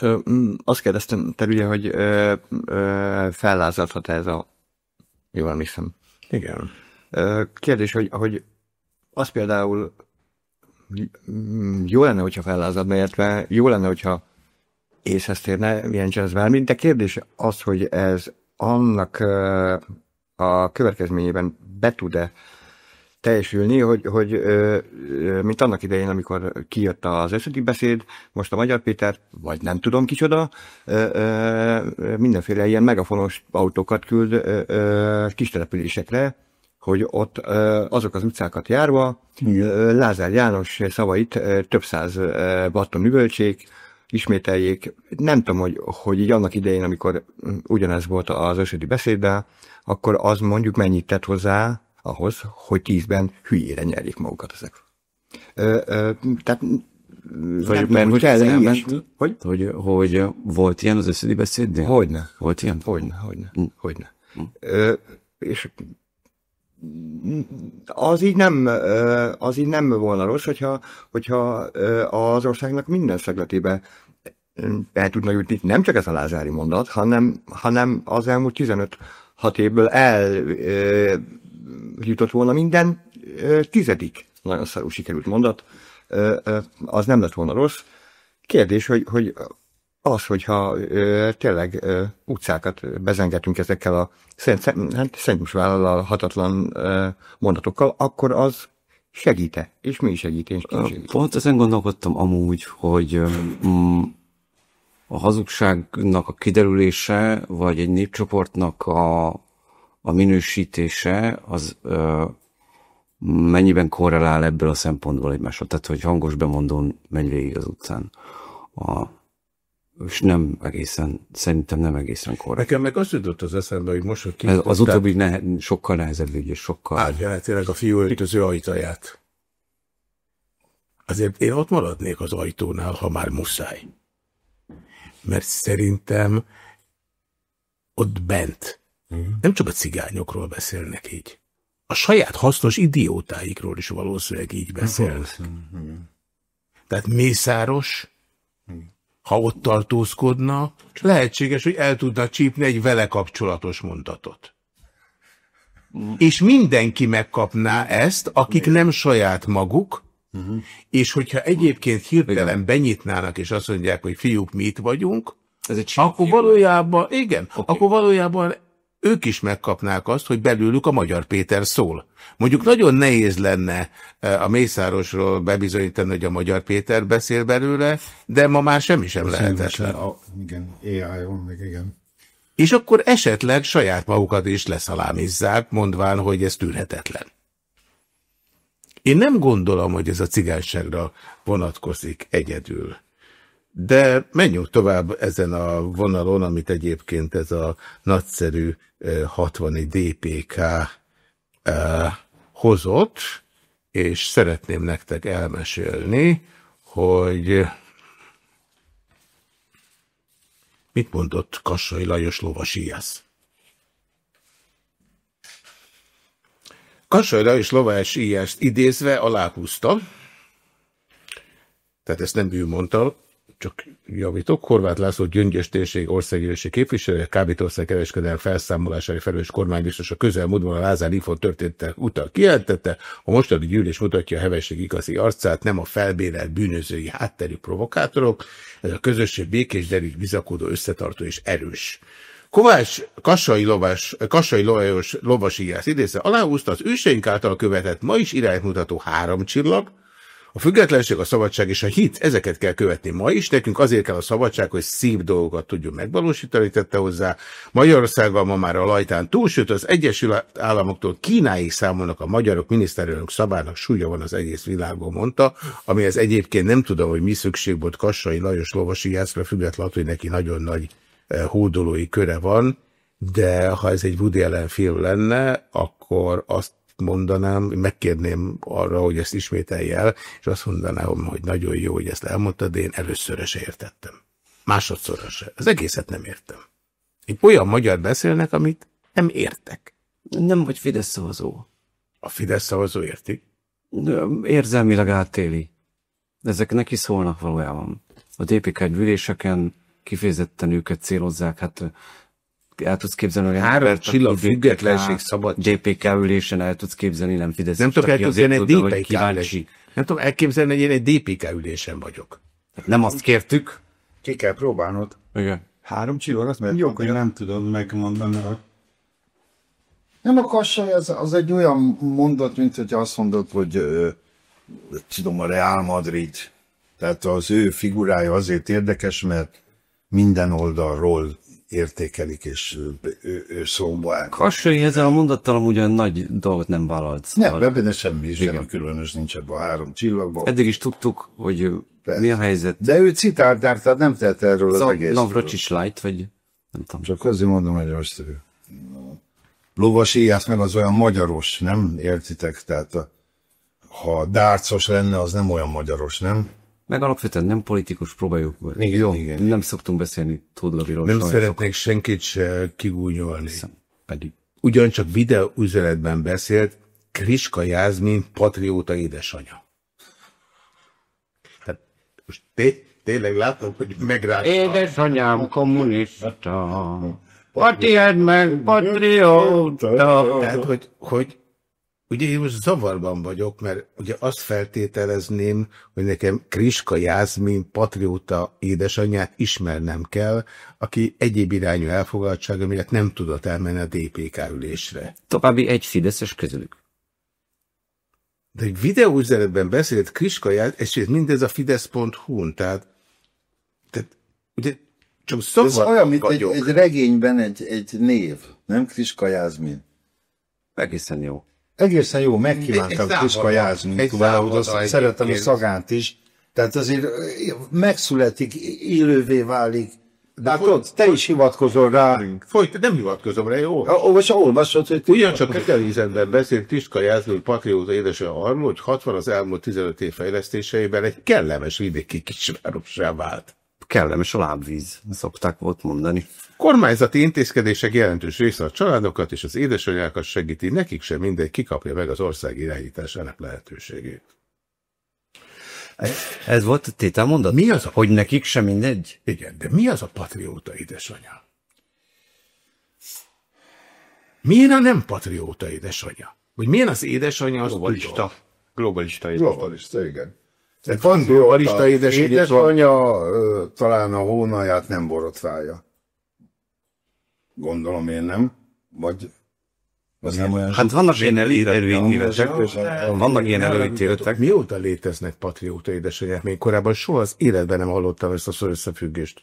ö, azt kérdeztem te ugye, hogy ö, ö, fellázadhat ez a... Jól emlékszem. Igen. Kérdés, hogy, hogy az például jó lenne, hogyha fellázadna, illetve jó lenne, hogyha észhez térne ilyen jazzbármi, de kérdés az, hogy ez annak a következményében be tud-e teljesülni, hogy, hogy mint annak idején, amikor kijött az összödi beszéd, most a Magyar Péter, vagy nem tudom kicsoda, mindenféle ilyen megafonos autókat küld kis településekre, hogy ott azok az utcákat járva ö, Lázár János szavait több száz batton üvöltsék, ismételjék. Nem tudom, hogy, hogy így annak idején, amikor mm, ugyanez volt az összödi beszéddel, akkor az mondjuk mennyit tett hozzá ahhoz, hogy tízben hülyére nyerjék magukat ezek. Ö, ö, tehát Vagy nem tudom, hogy elment. Hogy? hogy, hogy volt ilyen az összedi beszédnél? Hogyne. Volt ilyen? Hogyne, hogyne, hogyne. Ö, és az így nem, az így nem volna rossz, hogyha, hogyha az országnak minden szegletébe el tudna jutni, nem csak ez a Lázári mondat, hanem, hanem az elmúlt 15 hat évből el ö, jutott volna minden tizedik nagyon szarú sikerült mondat, az nem lett volna rossz. Kérdés, hogy, hogy az, hogyha ö, tényleg ö, utcákat bezengetünk ezekkel a szent, hát szent vállalhatatlan ö, mondatokkal, akkor az segíte, és mi segít, és ki segít. Pont ezen gondolkodtam amúgy, hogy mm, a hazugságnak a kiderülése, vagy egy népcsoportnak a, a minősítése, az ö, mennyiben korrelál ebből a szempontból egymásra. Tehát, hogy hangos bemondón megy végig az utcán. A, és nem egészen, szerintem nem egészen korrekt. Nekem meg azt jutott az eszembe, hogy most, hogy Ez, az utóbbi ne, sokkal nehezebb ügy, és sokkal... átjelenítileg a fiú öltöző ajtaját. Azért én ott maradnék az ajtónál, ha már muszáj. Mert szerintem ott bent nem csak a cigányokról beszélnek így. A saját hasznos idiótáikról is valószínűleg így beszélnek. Tehát Mészáros, ha ott tartózkodna, lehetséges, hogy el tudna csípni egy vele kapcsolatos mondatot. És mindenki megkapná ezt, akik nem saját maguk, és hogyha egyébként hirtelen benyitnának, és azt mondják, hogy fiúk, mi itt vagyunk, Ez egy akkor valójában, igen, akkor valójában ők is megkapnák azt, hogy belőlük a Magyar Péter szól. Mondjuk nagyon nehéz lenne eh, a Mészárosról bebizonyítani, hogy a Magyar Péter beszél belőle, de ma már semmi sem lehetetlen. A, igen, AI-on, meg igen. És akkor esetleg saját magukat is leszalámizzák, mondván, hogy ez tűrhetetlen. Én nem gondolom, hogy ez a cigányságra vonatkozik egyedül. De menjünk tovább ezen a vonalon, amit egyébként ez a nagyszerű eh, 60 DPK eh, hozott, és szeretném nektek elmesélni, hogy Mit mondott Kassai Lajos lovasíjász? Kassai Lajos lovasíjást idézve aláhúzta, tehát ezt nem ő mondta, csak javítok, Horváth László Gyöngyös térség országgyűlési képviselő, kábítószer kereskedelem felszámolására felelős kormánybiztos a közelmúltban a Lázár Info történtek utal kijelentette, a mostani gyűlés mutatja a hevesség igazi arcát, nem a felbérelt bűnözői hátterű provokátorok, ez a közösség békés, derűs, bizakodó, összetartó és erős. Kovács Kassai, lovas, Kassai lovas, lovasíjász idézze aláhúzta az őseink által követett ma is irányt mutató három csillag, a függetlenség, a szabadság és a hit, ezeket kell követni ma is. Nekünk azért kell a szabadság, hogy szép dolgokat tudjunk megvalósítani, tette hozzá. Magyarországgal ma már a lajtán túlsőt, az Egyesült Államoktól Kínáig számolnak a magyarok, miniszterelnök szabának súlya van az egész világon, mondta, amihez egyébként nem tudom, hogy mi szükség volt Kassai Lajos lovasi jászra, függetlenül, hogy neki nagyon nagy eh, hódolói köre van, de ha ez egy Woody Allen film lenne, akkor azt mondanám, megkérném arra, hogy ezt ismételje el, és azt mondanám, hogy nagyon jó, hogy ezt elmondtad, de én először se értettem. Másodszorra se. Az egészet nem értem. Itt olyan magyar beszélnek, amit nem értek. Nem vagy Fidesz szavazó. A Fidesz szavazó értik? De Érzelmileg átéli. Ezek neki szólnak valójában. A DPK gyűléseken kifejezetten őket célozzák, hát el tudsz képzelni, hogy Három csillag függetlenség szabad. DPK ülésen el tudsz képzelni, nem Fidesz. Nem tudok elképzelni egy DPK kíváncsi. Nem tudom elképzelni, hogy én egy DPK ülésen vagyok. Nem azt kértük. Ki kell próbálnod. Igen. Három csillag, azt mert Jó, hogy nem tudod megmondani. Nem a kassai, az, az egy olyan mondat, mint hogy azt mondod, hogy ö, tudom, a Real Madrid. Tehát az ő figurája azért érdekes, mert minden oldalról értékelik, és ő, ő, szóba áll. Kassai ezzel a mondattal amúgy olyan nagy dolgot nem vállalt. Nem, Szóval ebben semmi is, semmi különös nincs ebben a három csillagban. Eddig is tudtuk, hogy mi a helyzet. De ő citált, tehát nem tett erről az Szóval egész. Navracsics Light, vagy nem tudom. Csak azért mondom, hogy most ő. Lovas íjász meg az olyan magyaros, nem értitek? Tehát a, ha dárcos lenne, az nem olyan magyaros, nem? Meg alapvetően nem politikus próbáljuk. Igen, Jó, igen. nem szoktunk beszélni Tóth Gabiról. Nem szeretnék senkit se kigúnyolni. Pedig. Ugyancsak videóüzenetben beszélt Kriska Jászmin patrióta édesanyja. Tehát most té tényleg látom, hogy megrázta. Édesanyám kommunista, patied meg patrióta. Tehát, hogy, hogy ugye én most zavarban vagyok, mert ugye azt feltételezném, hogy nekem Kriska Jászmin patrióta édesanyját ismernem kell, aki egyéb irányú elfogadtsága miatt nem tudott elmenni a DPK ülésre. További egy fideszes közülük. De egy videóüzenetben beszélt Kriska Jászmin, és mindez a Fidesz.hu-n, tehát, tehát ugye csak Ez zavar olyan, mint egy, egy regényben egy, egy név, nem Kriska Jászmin. Egészen jó. Egészen jó, megkívántam Egy tovább, számodra szeretem a szagát is. Tehát azért ö, megszületik, élővé válik. De hát ott, te is hivatkozol rá. Folyt, nem hivatkozom rá, jó? Most olvasod, hogy Ugyancsak közelízetben beszélt Kriska Jászló patrióta édesanyja arról, hogy 60 az elmúlt 15 év fejlesztéseiben egy kellemes vidéki kisvárossá vált. Kellemes a lábvíz, szokták volt mondani. Kormányzati intézkedések jelentős része a családokat és az édesanyákat segíti, nekik sem mindegy, kikapja meg az ország irányításának lehetőségét. Ez volt a tételmondat? Mi az a- Hogy nekik sem mindegy? Igen, de mi az a patrióta édesanyja? Milyen a nem patrióta édesanyja? Vagy milyen az édesanyja, az globalista. Globalista. édesanyja. Globalista, igen. Tehát van globalista édesanyja, édesanyja ö, talán a hónaját nem borotválja. Gondolom én nem. Vagy az nem olyan Hát vannak ilyen előítéletek. Vannak ilyen előítéletek. Mióta léteznek patrióta édesanyák? Még korábban soha az életben nem hallottam ezt a szó összefüggést.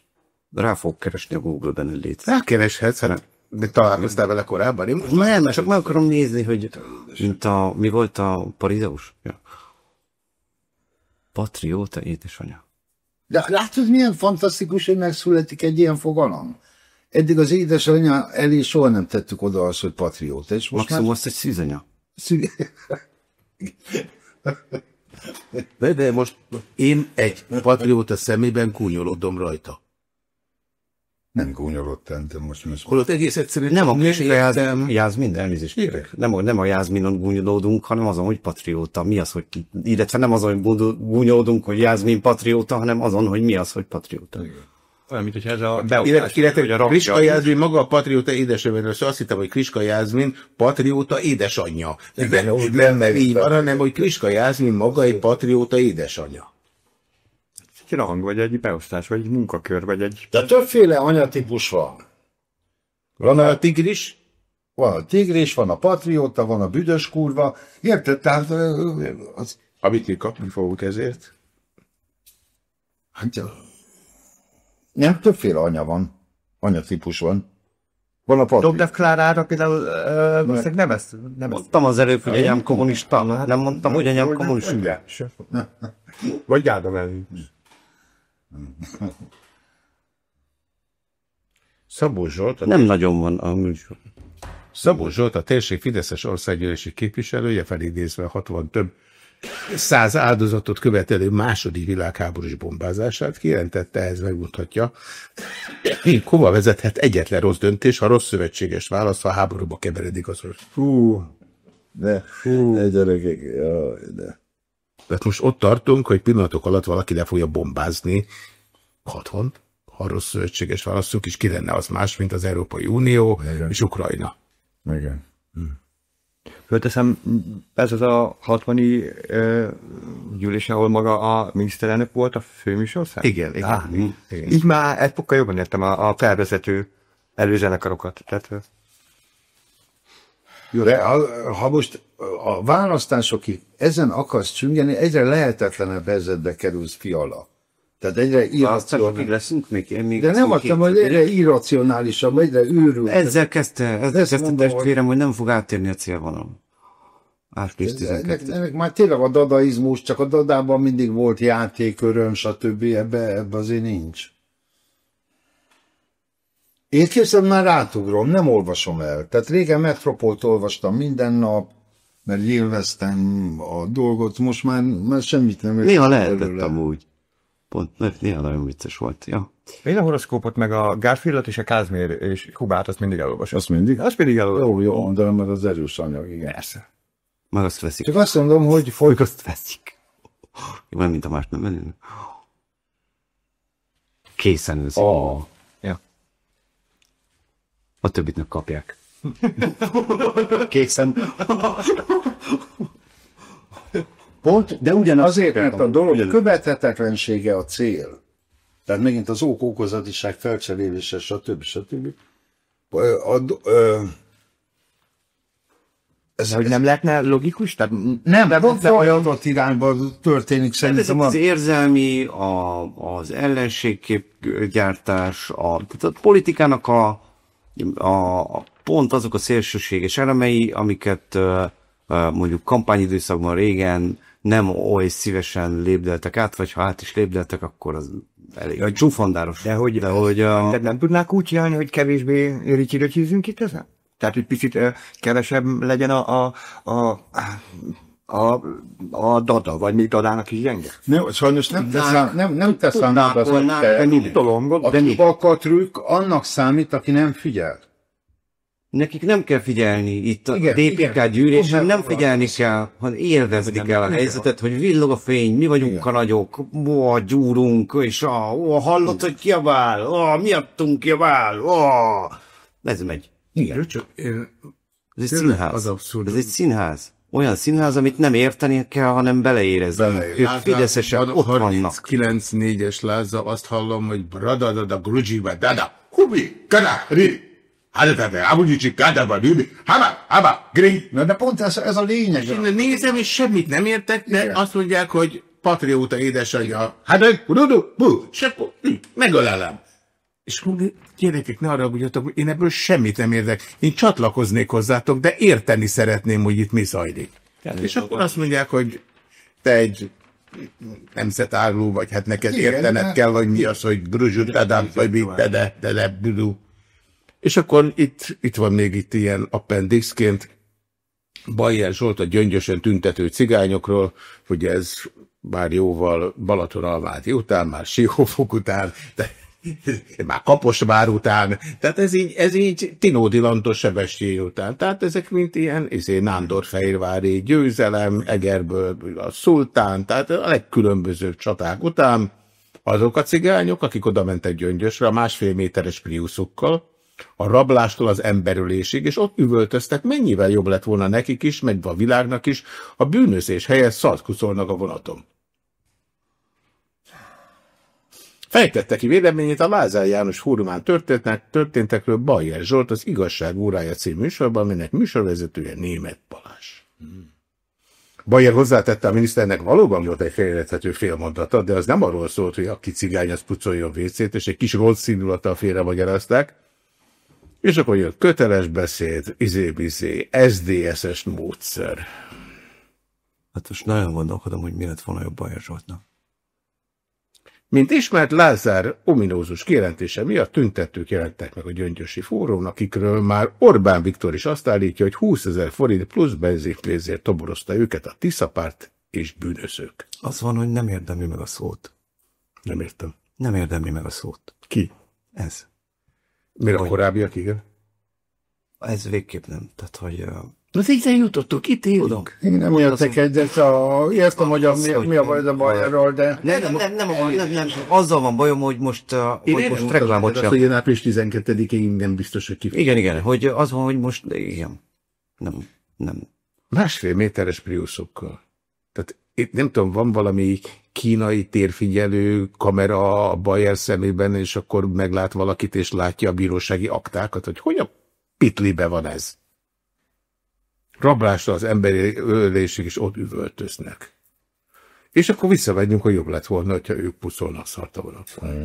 Rá fog keresni a Google-ben egy létező. Rákereshetsz, hát de találkoztál vele korábban, én Nem, csak meg akarom nézni, hogy mint a, mi volt a parizeus? Ja. Patrióta édesanyja. De látod, milyen fantasztikus, hogy megszületik egy ilyen fogalom? Eddig az édesanyja elé soha nem tettük oda azt, hogy patrióta. És most Maximum azt egy szűzanya. már... De, de most én egy patrióta szemében kúnyolódom rajta. Nem gúnyolott de most most. Holott egész egyszerűen Nem a kis értem. Jászmin, elnézést kérek. Nem, a- nem a Jászminon gúnyolódunk, hanem azon, hogy patrióta. Mi az, hogy, illetve nem azon, hogy gúnyol- gúnyolódunk, hogy Jászmin patrióta, hanem azon, hogy mi az, hogy patrióta. Olyan, mint hogyha ez a Illetve, beosztás, hogy a illetve rakja. Kriska Jászmin maga a patrióta édesanyja, szóval azt hittem, hogy Kriska Jászmin patrióta édesanyja. Igen, úgy nem, lenne. így van, hanem hogy Kriska Jászmin maga egy patrióta édesanyja. Egy rang, vagy egy beosztás, vagy egy munkakör, vagy egy... De többféle anyatípus van. Van a tigris, Van a tigris, van a patrióta, van a büdös kurva. Érted? Tehát ö, az, amit mi kapni fogunk ezért. hát, ö, nem többféle anya van. Anyatípus van. Van a patrióta. Dobrev Klárára például uh, valószínűleg nem ezt, nem. Mondtam az előbb, hogy anyám kommunista. Nem mondtam, hogy anyám kommunista. Vagy Gáda mellé. Szabó Zsolt, a Nem nagyon van a műsor. Szabó Zsolt, a térség Fideszes országgyűlési képviselője, felidézve a 60 több száz áldozatot követelő második világháborús bombázását kijelentette, ez megmutatja, hova vezethet egyetlen rossz döntés, ha rossz szövetséges válasz, ha háborúba keveredik az orosz. Hú, de, de gyerekek, jaj, de. Tehát most ott tartunk, hogy pillanatok alatt valaki le fogja bombázni 60, ha rossz szövetséges válaszunk, és ki lenne az más, mint az Európai Unió Igen. és Ukrajna. Igen. Fölteszem, ez az a 60 uh, gyűlés, ahol maga a miniszterelnök volt a főműsország? Igen, igen. Ah, igen. Így már egy fokkal jobban értem a, a felvezető előzenekarokat. Tehát, ö, Jó, de ha, ha most a választásokig ezen akarsz csüngeni, egyre lehetetlenebb helyzetbe kerülsz fiala. Tehát egyre irracionális. leszünk még. még De nem adtam, hogy egyre irracionálisabb, egyre őrült. Ezzel kezdte, ezzel kezdte mondom, testvérem, hogy nem fog átérni a célvonalon. Április ennek, 12. ennek már tényleg a dadaizmus, csak a dadában mindig volt játék, öröm, stb. Ebbe, ebbe azért nincs. Én képzelem, már átugrom, nem olvasom el. Tehát régen Metropolt olvastam minden nap, mert élveztem a dolgot, most már, már semmit nem Néha lehetett belőle. amúgy. Pont, néha nagyon vicces volt. Ja. én a horoszkópot, meg a Garfieldot és a Kázmér és Hubát, azt mindig elolvasom. Azt mindig? Azt mindig elolvasom. Jó, jó, de mert az erős anyag, igen. Persze. Meg azt veszik. Csak azt mondom, hogy Folyik azt veszik. Jó, nem, mint a más nem menünk. Készen a, Ja. A többit meg kapják. készen. Pont, de ugyanaz azért, mert a dolog követhetetlensége a cél. Tehát megint az ok-okozatiság felcserélése, stb. stb. A, do- ö, ez, De hogy nem lehetne logikus? Tehát nem, de pont fordított irányba történik Ezek szerintem. az A, érzelmi, a, az ellenségképgyártás, a, tehát a politikának a, a, a pont azok a szélsőséges elemei, amiket ö, mondjuk kampányidőszakban régen nem oly szívesen lépdeltek át, vagy ha át is lépdeltek, akkor az elég a csúfondáros. De hogy, De hogy a, Tehát nem tudnák úgy csinálni, hogy kevésbé ricsi-röcsízünk itt ezen? Tehát, hogy picit ö, kevesebb legyen a, a, a, a, a dada, vagy még dadának is gyenge? nem, sajnos nem teszem, nem, nem teszem tudnák az, hogy te- de. Tudom, a de mi? kibakatrükk annak számít, aki nem figyel. Nekik nem kell figyelni, itt a Igen, DPK igen. gyűlésen nem figyelni kell, hanem élvezni kell a helyzetet, hogy villog a fény, mi vagyunk Igen. a nagyok, ó, gyúrunk, és ó, ó, hallott, hogy kiabál, ó, miattunk kiabál, ó. Ez megy. Igen. Ez egy színház. az abszurd. Ez egy színház. Olyan színház, amit nem érteni kell, hanem beleérezni. Beleérezni. Ők fideszesek ott vannak. 39-4-es Láza, azt hallom, hogy bradadada gruzsiba dada, hubi, kada, ri, hadadada, abudzsicsi, kada, vadübi, haba, haba, gri. Na de pont ez, ez a lényeg. Én nézem, és semmit nem értek, de azt mondják, hogy patrióta édesanyja. Hát, rudu, bu, és akkor hm, megölelem. És mondom, gyerekek, ne haragudjatok, én ebből semmit nem értek. Én csatlakoznék hozzátok, de érteni szeretném, hogy itt mi zajlik. És akkor azt mondják, hogy te egy nemzetálló vagy, hát neked Igen, értened hát- kell, hogy mi az, hogy gruzsú, tedám, vagy mit, tede, tede, budu. És akkor itt, itt van még itt ilyen appendixként, Bajer Zsolt a gyöngyösen tüntető cigányokról, hogy ez bár jóval Balatonalmáti után, már Siófok után, de már Kaposvár után, tehát ez így, ez így Tinódi Lantos Sebestyén után, tehát ezek mint ilyen izé, Nándorfehérvári győzelem, Egerből a szultán, tehát a legkülönbözőbb csaták után. Azok a cigányok, akik oda mentek Gyöngyösre a másfél méteres priuszukkal, a rablástól az emberülésig, és ott üvöltöztek, mennyivel jobb lett volna nekik is, meg a világnak is, a bűnözés helyett szaltkuszolnak a vonaton. Fejtette ki véleményét a Lázár János fórumán történtek, történtekről Bajer Zsolt az Igazság órája című műsorban, aminek műsorvezetője német Balázs. Bajer hozzátette a miniszternek valóban volt egy félreérthető félmondata, de az nem arról szólt, hogy aki cigány, az pucolja a vécét, és egy kis rossz színulattal félre magyarázták, és akkor jön köteles beszéd, izé-bizé, SDSS módszer. Hát most nagyon gondolkodom, hogy mi lett volna jobb Bajer Zsoltnak. Mint ismert Lázár ominózus kijelentése miatt tüntetők jelentek meg a Gyöngyösi fórón, akikről már Orbán Viktor is azt állítja, hogy 20 ezer forint plusz benzinpénzért toborozta őket a Tiszapárt és bűnözők. Az van, hogy nem érdemli meg a szót. Nem értem. Nem érdemli meg a szót. Ki? Ez. Mire a korábbiak, igen? Ez végképp nem. Tehát, hogy az így jutottuk, itt élünk. Én nem értek egyet, a, értem, hogy a, mi, mi a baj a baj erről, de... Nem, nem, nem, nem, nem, nem, nem, azzal van bajom, hogy most, uh, hogy most reklámot sem. Hogy én április 12-én nem biztos, hogy ki. Igen, igen, hogy az van, hogy most, igen, nem, nem. Másfél méteres priuszokkal. Tehát itt nem tudom, van valami kínai térfigyelő kamera a Bayer szemében, és akkor meglát valakit, és látja a bírósági aktákat, hogy hogy a pitlibe van ez rablásra az emberi ölésig is ott üvöltöznek. És akkor visszamegyünk, hogy jobb lett volna, hogyha ők puszolnak szarta Mm.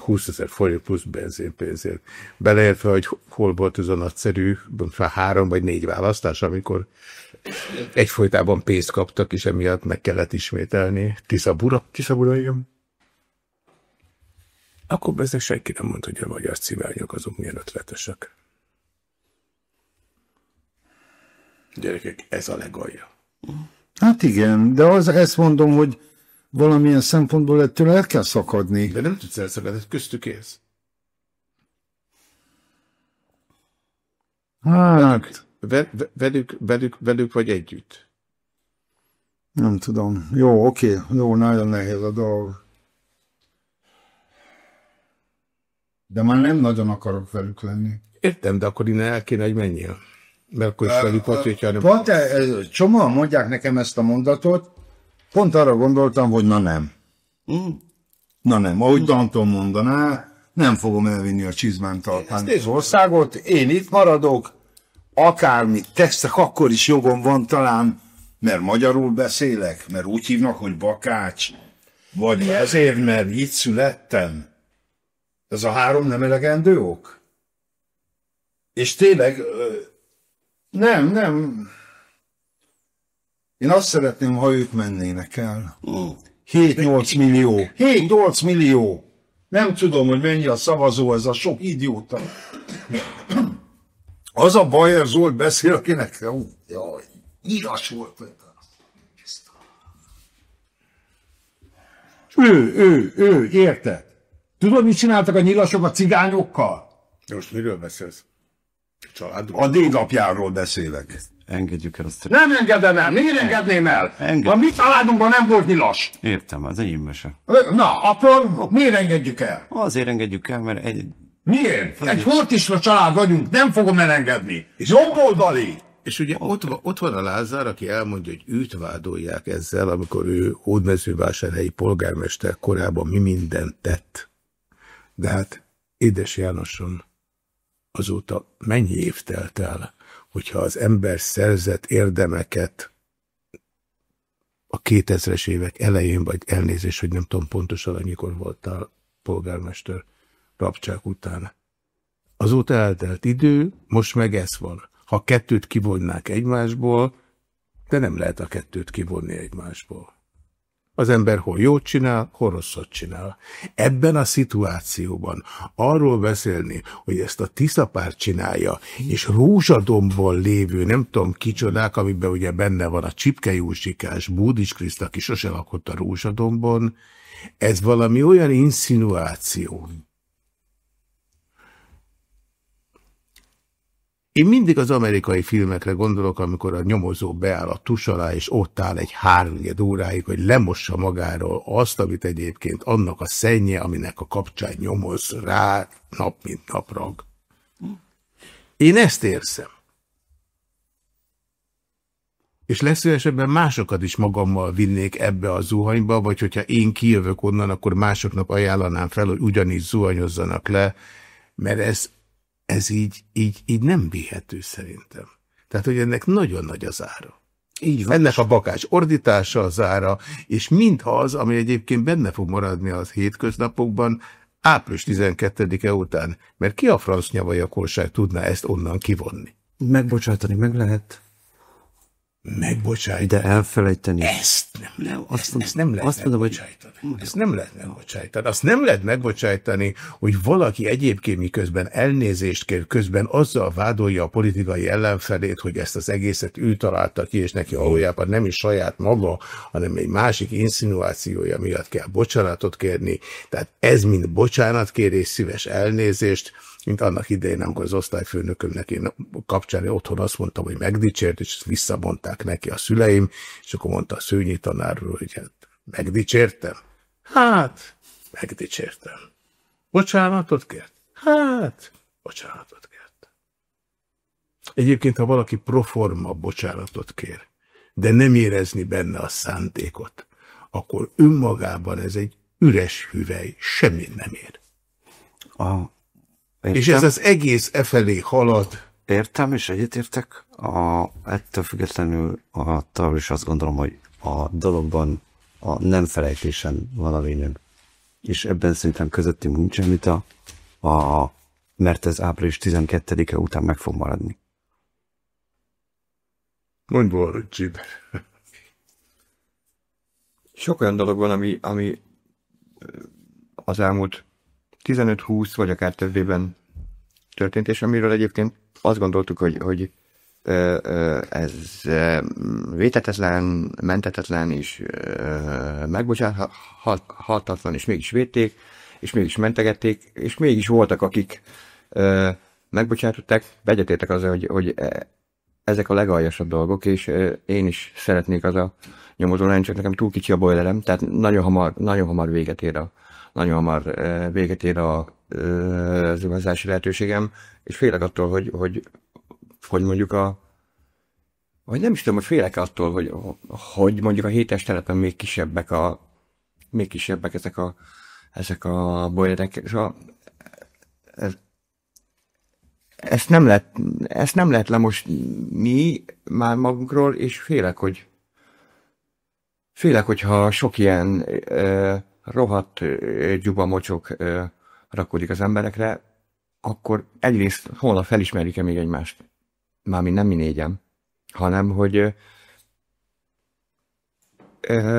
20 ezer forint plusz benzinpénzért. Beleértve, hogy hol volt ez a nagyszerű, három vagy négy választás, amikor egyfolytában pénzt kaptak, és emiatt meg kellett ismételni. Tiszabura, Tiszabura, igen. Akkor ezek senki nem mondta, hogy a magyar civányok azok milyen ötletesek. Gyerekek, ez a legalja. Hát igen, de az, ezt mondom, hogy valamilyen szempontból ettől el kell szakadni. De nem tudsz elszakadni, köztük ész. Hát... velük, velük, velük vagy együtt? Nem tudom. Jó, oké. Jó, nagyon nehéz a dolog. De már nem nagyon akarok velük lenni. Értem, de akkor innen el kéne, hogy menjél. Mert akkor is velük volt, hogyha nem... Pont csomóan mondják nekem ezt a mondatot, pont arra gondoltam, hogy na nem. Mm. Na nem, ahogy Danton mondaná, nem fogom elvinni a csizmán tartani az országot, én itt maradok, akármit teszek, akkor is jogom van talán, mert magyarul beszélek, mert úgy hívnak, hogy Bakács, vagy ezért, mert itt születtem. Ez a három nem elegendő ok? És tényleg, nem, nem. Én azt szeretném, ha ők mennének el. 7-8 millió. 7-8 millió. Nem tudom, hogy mennyi a szavazó, ez a sok idióta. Az a Bajer Zolt beszél, akinek... Jaj, nyilas volt. Ő, ő, ő, érted? Tudod, mit csináltak a nyilasok a cigányokkal? Most miről beszélsz? Családról? A dédapjáról beszélek. Engedjük el azt. Nem engedem el. Miért engedném el? Enged... A mi családunkban nem volt nyilas. Értem, az enyém mese. Na, akkor miért engedjük el? Azért engedjük el, mert egy... Miért? Egy hortisra család vagyunk, nem fogom elengedni. Jobboldali! És ugye ott, ott van a Lázár, aki elmondja, hogy őt vádolják ezzel, amikor ő Ódmezővásárhelyi polgármester korában mi mindent tett de hát, édes Jánoson, azóta mennyi év telt el, hogyha az ember szerzett érdemeket a 2000-es évek elején, vagy elnézés, hogy nem tudom pontosan, amikor voltál polgármester rabcsák után. Azóta eltelt idő, most meg ez van. Ha kettőt kivonnák egymásból, de nem lehet a kettőt kivonni egymásból. Az ember hol jót csinál, hol rosszat csinál. Ebben a szituációban arról beszélni, hogy ezt a tiszapárt csinálja, és rózsadomból lévő, nem tudom kicsodák, amiben ugye benne van a Csipke Józsikás, Búdis Kriszt, aki sose lakott a rózsadomban, ez valami olyan insinuáció, Én mindig az amerikai filmekre gondolok, amikor a nyomozó beáll a tus alá, és ott áll egy háromnyed óráig, hogy lemossa magáról azt, amit egyébként annak a szennye, aminek a kapcsán nyomoz rá nap mint naprag. Én ezt érzem. És legszívesebben másokat is magammal vinnék ebbe a zuhanyba, vagy hogyha én kijövök onnan, akkor másoknak ajánlanám fel, hogy ugyanígy zuhanyozzanak le, mert ez ez így, így, így nem vihető szerintem. Tehát, hogy ennek nagyon nagy az ára. Így van. Ennek a bakás ordítása az ára, és mintha az, ami egyébként benne fog maradni az hétköznapokban, április 12-e után, mert ki a franc nyavajakorság tudná ezt onnan kivonni? Megbocsátani meg lehet. Megbocsájtani. De elfelejteni. Ezt nem lehet, azt, ezt nem lehet azt megbocsájtani. Hogy... Ezt nem lehet megbocsájtani. Azt nem lehet megbocsájtani, hogy valaki egyébként miközben elnézést kér, közben azzal vádolja a politikai ellenfelét, hogy ezt az egészet ő találta ki, és neki valójában nem is saját maga, hanem egy másik insinuációja miatt kell bocsánatot kérni. Tehát ez mind bocsánatkérés, szíves elnézést, mint annak idején, amikor az osztályfőnökömnek én kapcsán otthon azt mondtam, hogy megdicsért, és visszamondták neki a szüleim, és akkor mondta a szőnyi tanárról, hogy hát megdicsértem? Hát, megdicsértem. Bocsánatot kért? Hát, bocsánatot kért. Egyébként, ha valaki proforma bocsánatot kér, de nem érezni benne a szántékot, akkor önmagában ez egy üres hüvely, semmit nem ér. A Értem. És ez az egész e felé halad. Értem, és egyetértek. A, ettől függetlenül a, is azt gondolom, hogy a dologban a nem felejtésen van a lényeg. És ebben szerintem közöttünk nincsen vita, a, mert ez április 12-e után meg fog maradni. Mondj volna, Sok olyan dolog van, ami, ami az elmúlt 15-20 vagy akár több évben történt, és amiről egyébként azt gondoltuk, hogy, hogy ez vétetetlen, mentetetlen és megbocsáthatatlan, és mégis védték, és mégis mentegették, és mégis voltak, akik megbocsátották, vegyetértek azzal, hogy, hogy ezek a legaljasabb dolgok, és én is szeretnék az a nyomozó csak nekem túl kicsi a boilerem, tehát nagyon hamar, nagyon hamar véget ér a, nagyon hamar véget ér a, az igazási lehetőségem, és félek attól, hogy, hogy, hogy mondjuk a vagy nem is tudom, hogy félek attól, hogy, hogy mondjuk a hétes telepen még kisebbek a még kisebbek ezek a ezek a boilerek, és a, ez, ezt nem lehet, ezt nem lehet lemosni már magunkról, és félek, hogy félek, hogyha sok ilyen rohadt gyuba mocsok rakodik az emberekre, akkor egyrészt holnap felismerjük-e még egymást. Mármint nem mi négyen, hanem hogy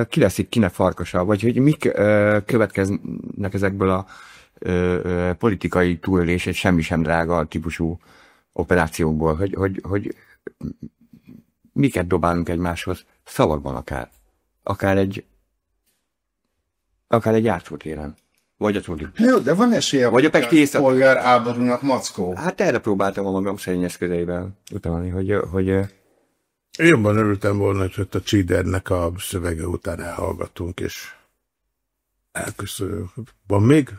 ki lesz itt kinek farkasa, vagy hogy mik következnek ezekből a politikai túlélés egy semmi sem drága típusú operációkból, hogy, hogy, hogy miket dobálunk egymáshoz, szavakban akár. Akár egy Akár egy játszótéren. Vagy a Trudi. Jó, de van esélye, vagy a Pesti éjszak... polgár áborúnak mackó. Hát erre próbáltam a magam szerény eszközeivel utalni, hogy, hogy Jobban örültem volna, hogy ott a Csidernek a szövege után elhallgatunk, és elköszönünk. Van még?